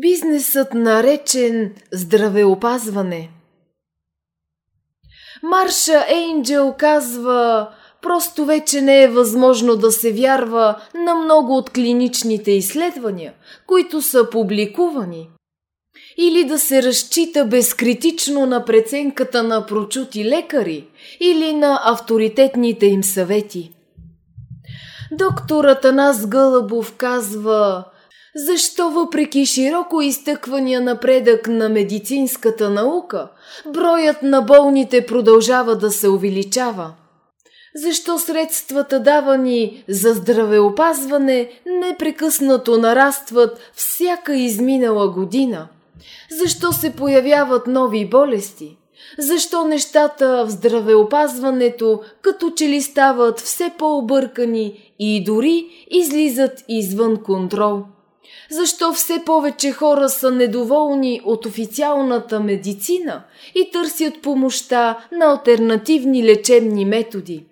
Бизнесът наречен здравеопазване. Марша Ейнджел казва, просто вече не е възможно да се вярва на много от клиничните изследвания, които са публикувани. Или да се разчита безкритично на преценката на прочути лекари или на авторитетните им съвети. Докторът Анас Гълъбов казва – защо въпреки широко изтъквания напредък на медицинската наука, броят на болните продължава да се увеличава? Защо средствата давани за здравеопазване непрекъснато нарастват всяка изминала година? Защо се появяват нови болести? Защо нещата в здравеопазването като че ли стават все по-объркани и дори излизат извън контрол? Защо все повече хора са недоволни от официалната медицина и търсят помощта на альтернативни лечебни методи?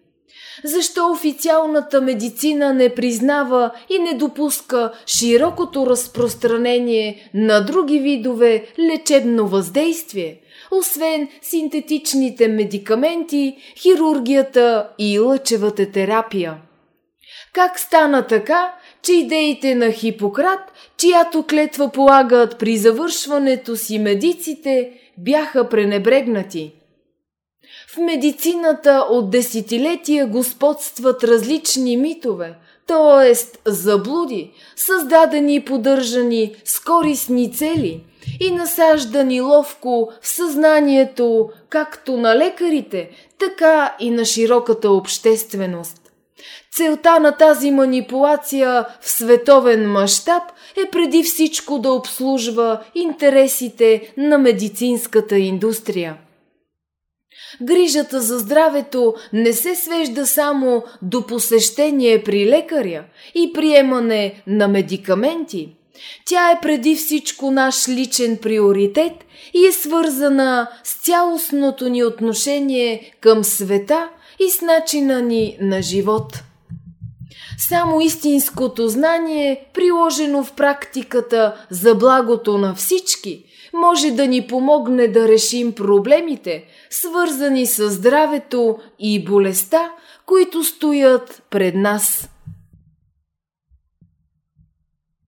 Защо официалната медицина не признава и не допуска широкото разпространение на други видове лечебно въздействие, освен синтетичните медикаменти, хирургията и лъчевата терапия? Как стана така, че идеите на Хипократ, чиято клетва полагат при завършването си медиците, бяха пренебрегнати. В медицината от десетилетия господстват различни митове, т.е. заблуди, създадени и поддържани с корисни цели и насаждани ловко в съзнанието както на лекарите, така и на широката общественост. Целта на тази манипулация в световен мащаб е преди всичко да обслужва интересите на медицинската индустрия. Грижата за здравето не се свежда само до посещение при лекаря и приемане на медикаменти. Тя е преди всичко наш личен приоритет и е свързана с цялостното ни отношение към света и с начина ни на живот. Само истинското знание, приложено в практиката за благото на всички, може да ни помогне да решим проблемите, свързани с здравето и болестта, които стоят пред нас.